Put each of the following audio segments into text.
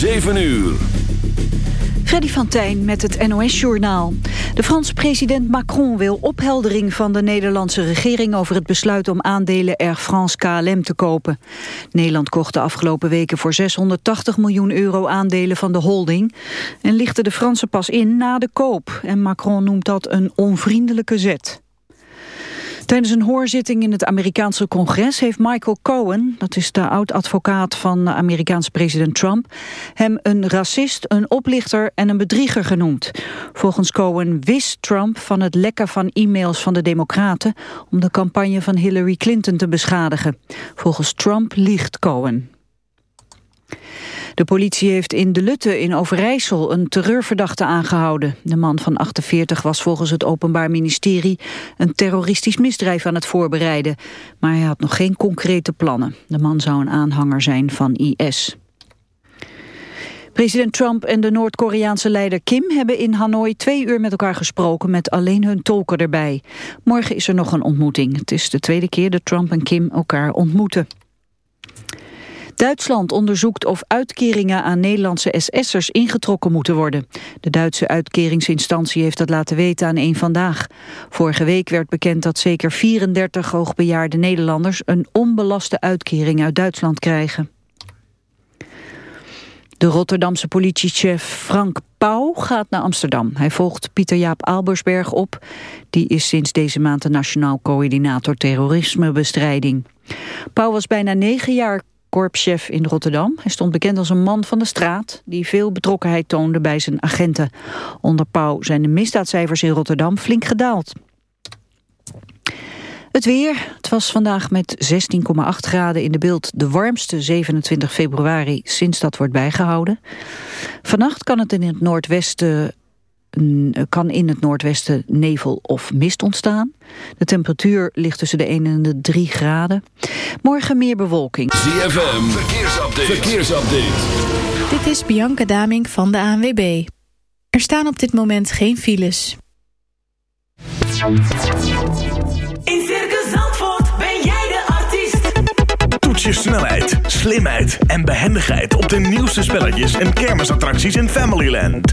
7 uur. Freddy van Tijn met het NOS-journaal. De Franse president Macron wil opheldering van de Nederlandse regering... over het besluit om aandelen Air France KLM te kopen. Nederland kocht de afgelopen weken voor 680 miljoen euro aandelen van de holding... en lichtte de Fransen pas in na de koop. En Macron noemt dat een onvriendelijke zet. Tijdens een hoorzitting in het Amerikaanse congres heeft Michael Cohen, dat is de oud-advocaat van Amerikaanse president Trump, hem een racist, een oplichter en een bedrieger genoemd. Volgens Cohen wist Trump van het lekken van e-mails van de democraten om de campagne van Hillary Clinton te beschadigen. Volgens Trump liegt Cohen. De politie heeft in De Lutte in Overijssel een terreurverdachte aangehouden. De man van 48 was volgens het Openbaar Ministerie een terroristisch misdrijf aan het voorbereiden. Maar hij had nog geen concrete plannen. De man zou een aanhanger zijn van IS. President Trump en de Noord-Koreaanse leider Kim hebben in Hanoi twee uur met elkaar gesproken met alleen hun tolken erbij. Morgen is er nog een ontmoeting. Het is de tweede keer dat Trump en Kim elkaar ontmoeten. Duitsland onderzoekt of uitkeringen aan Nederlandse SS'ers ingetrokken moeten worden. De Duitse uitkeringsinstantie heeft dat laten weten aan één Vandaag. Vorige week werd bekend dat zeker 34 hoogbejaarde Nederlanders een onbelaste uitkering uit Duitsland krijgen. De Rotterdamse politiechef Frank Pauw gaat naar Amsterdam. Hij volgt Pieter-Jaap Albersberg op. Die is sinds deze maand de Nationaal Coördinator Terrorismebestrijding. Pauw was bijna negen jaar korpschef in Rotterdam. Hij stond bekend als een man van de straat die veel betrokkenheid toonde bij zijn agenten. Onder Pauw zijn de misdaadcijfers in Rotterdam flink gedaald. Het weer. Het was vandaag met 16,8 graden in de beeld de warmste 27 februari sinds dat wordt bijgehouden. Vannacht kan het in het noordwesten kan in het noordwesten nevel of mist ontstaan. De temperatuur ligt tussen de 1 en de 3 graden. Morgen meer bewolking. ZFM, verkeersupdate. verkeersupdate. Dit is Bianca Daming van de ANWB. Er staan op dit moment geen files. In Circus Zandvoort ben jij de artiest. Toets je snelheid, slimheid en behendigheid op de nieuwste spelletjes en kermisattracties in Familyland.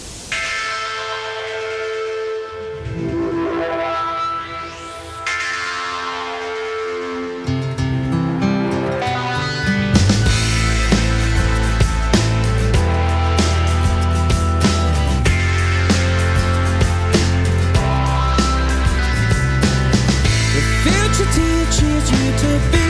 you to be.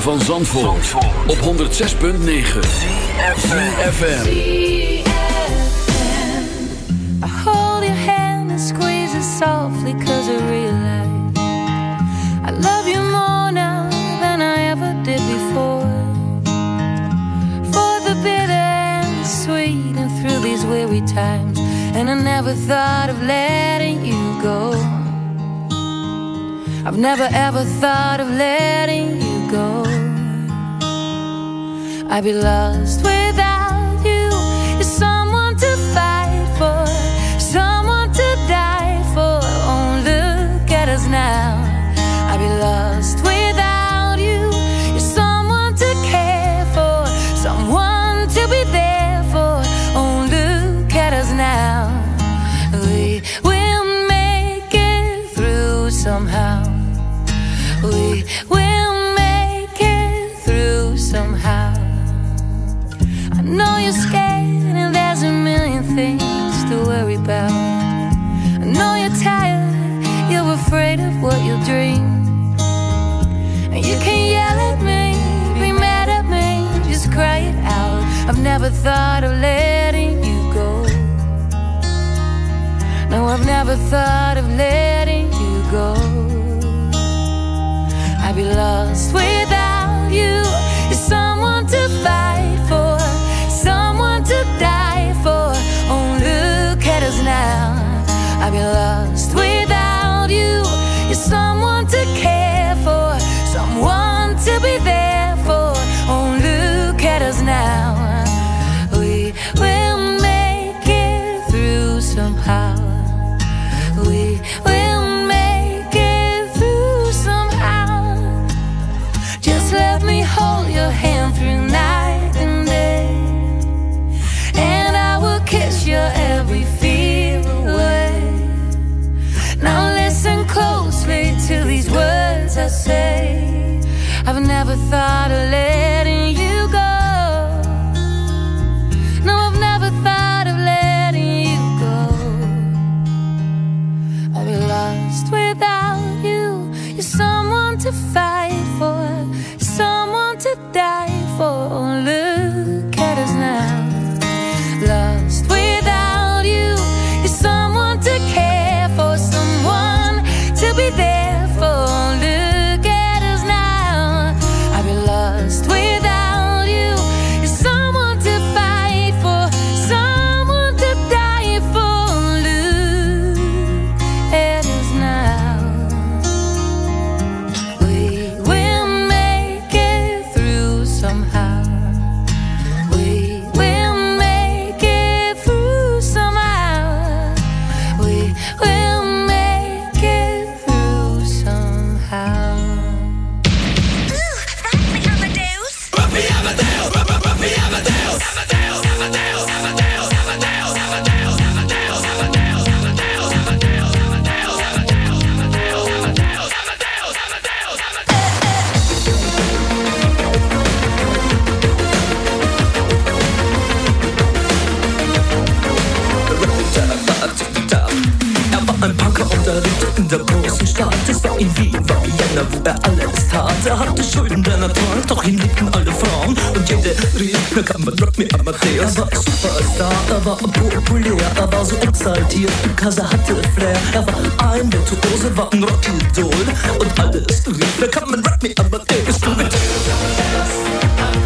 van Zandvoort, op 106.9 ZFM I hold your hand and squeeze it softly cause I realize I love you more now than I ever did before. For the bitter and sweet and through these weary times And I never thought of letting you go. I've never ever thought of letting you I'd be lost without you. You're someone to fight for, someone to die for. Oh, look at us now. War Vienna, wo er alles tat. Er hatte Schulden, der Natur, doch ihn liebten alle Frauen. Und jede rief, na kann man Rock me Amadeus. Er war Superstar, er war populär, er war so exaltiert, because er hatte Flair. Er war ein Virtuose, war ein Rockidol. Und alles rief, na kann man Rock me Amadeus. Du bitte. Come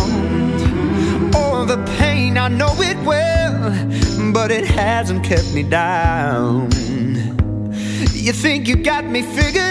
mean, I know it well, but it hasn't kept me down. You think you got me figured?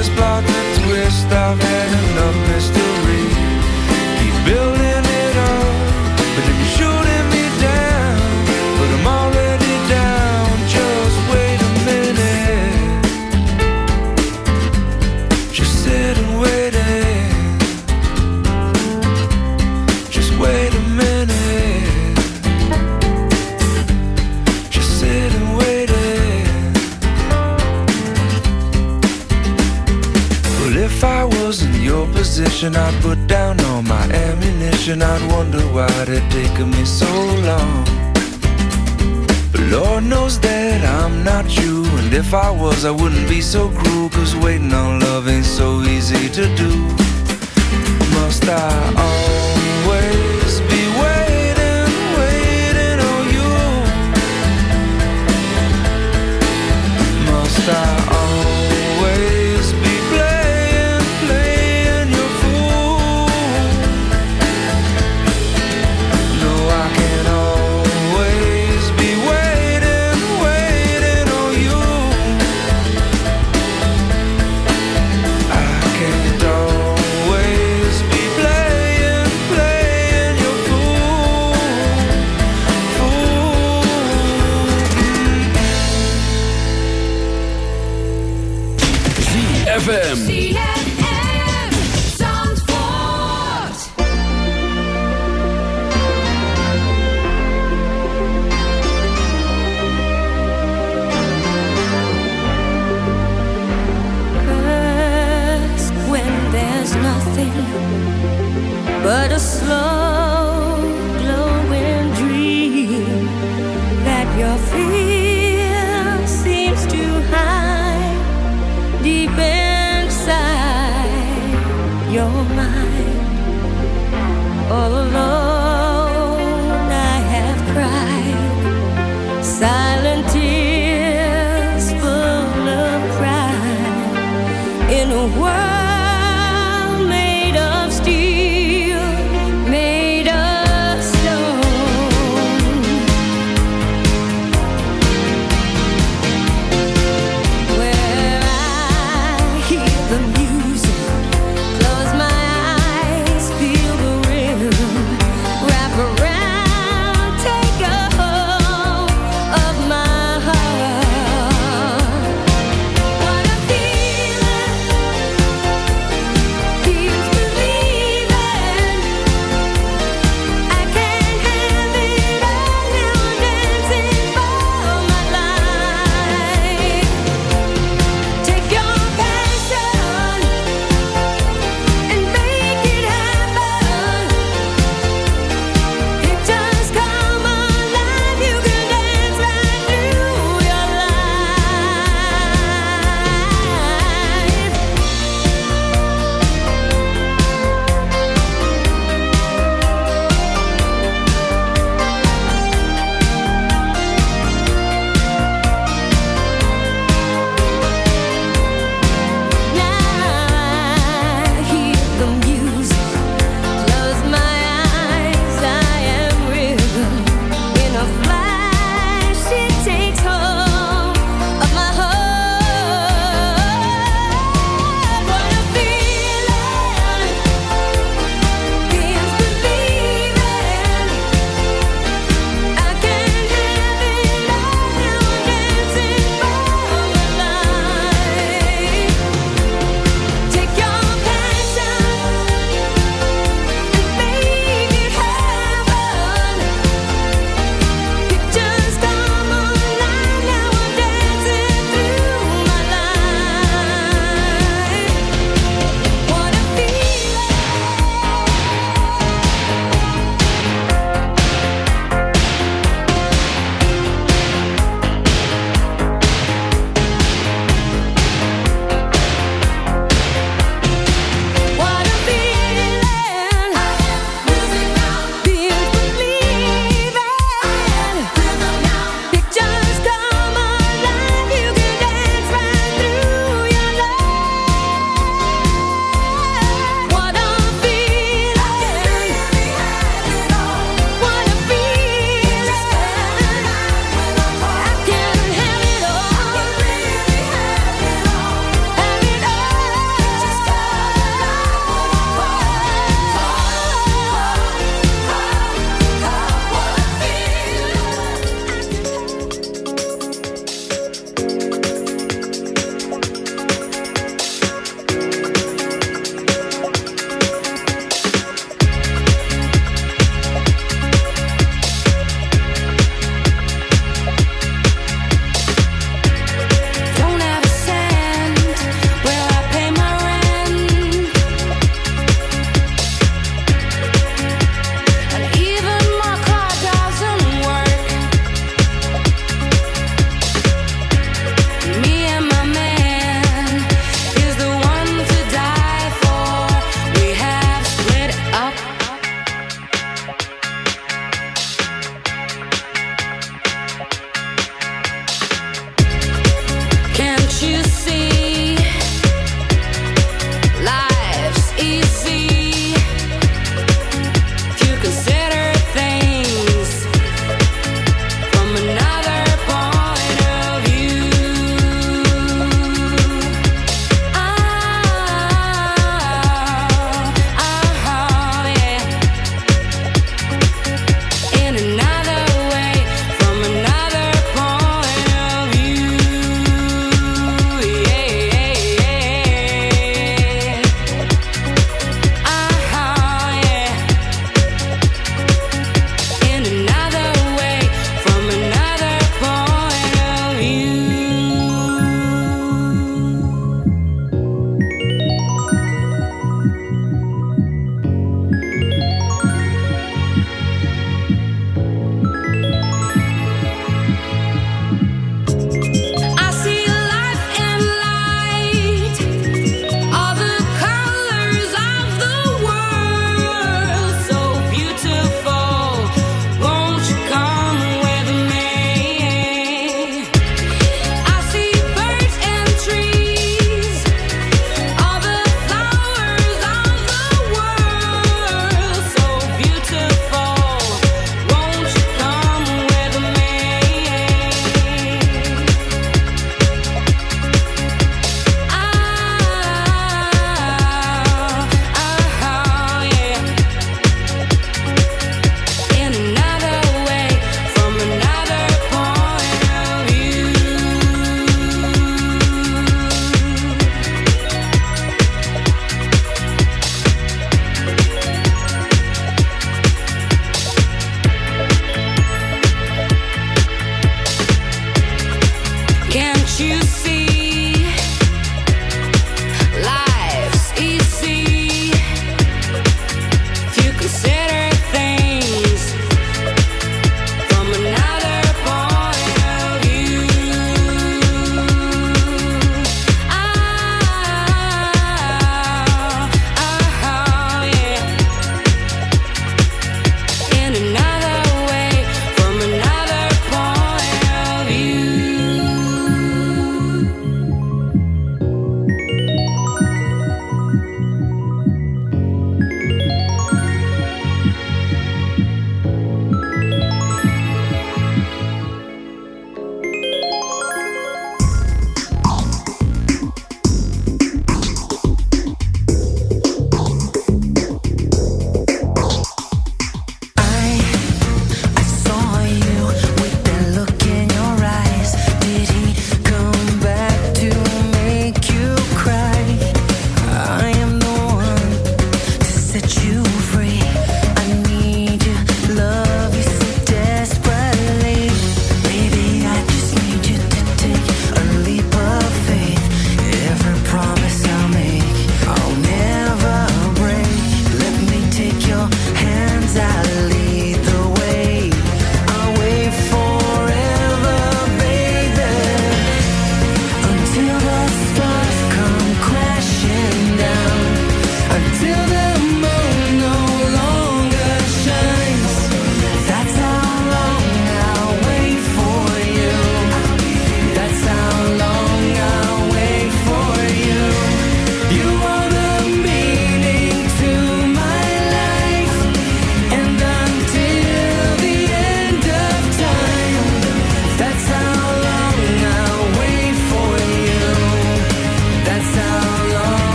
his blood so great.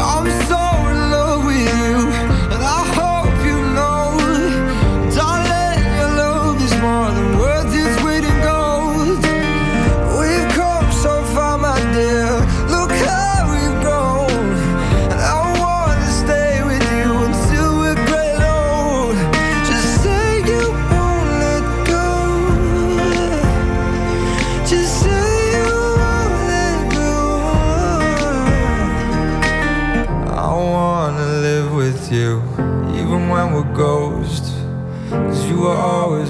I'm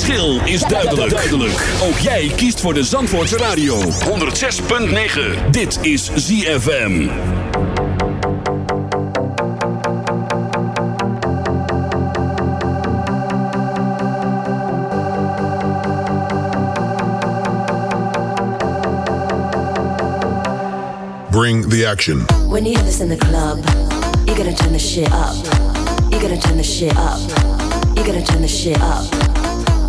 verschil is duidelijk. duidelijk. Ook jij kiest voor de Zandvoortse Radio. 106.9. Dit is ZFM. Bring the action. When you have this in the club, you're gonna turn the shit up. You're gonna turn the shit up. You're gonna turn the shit up.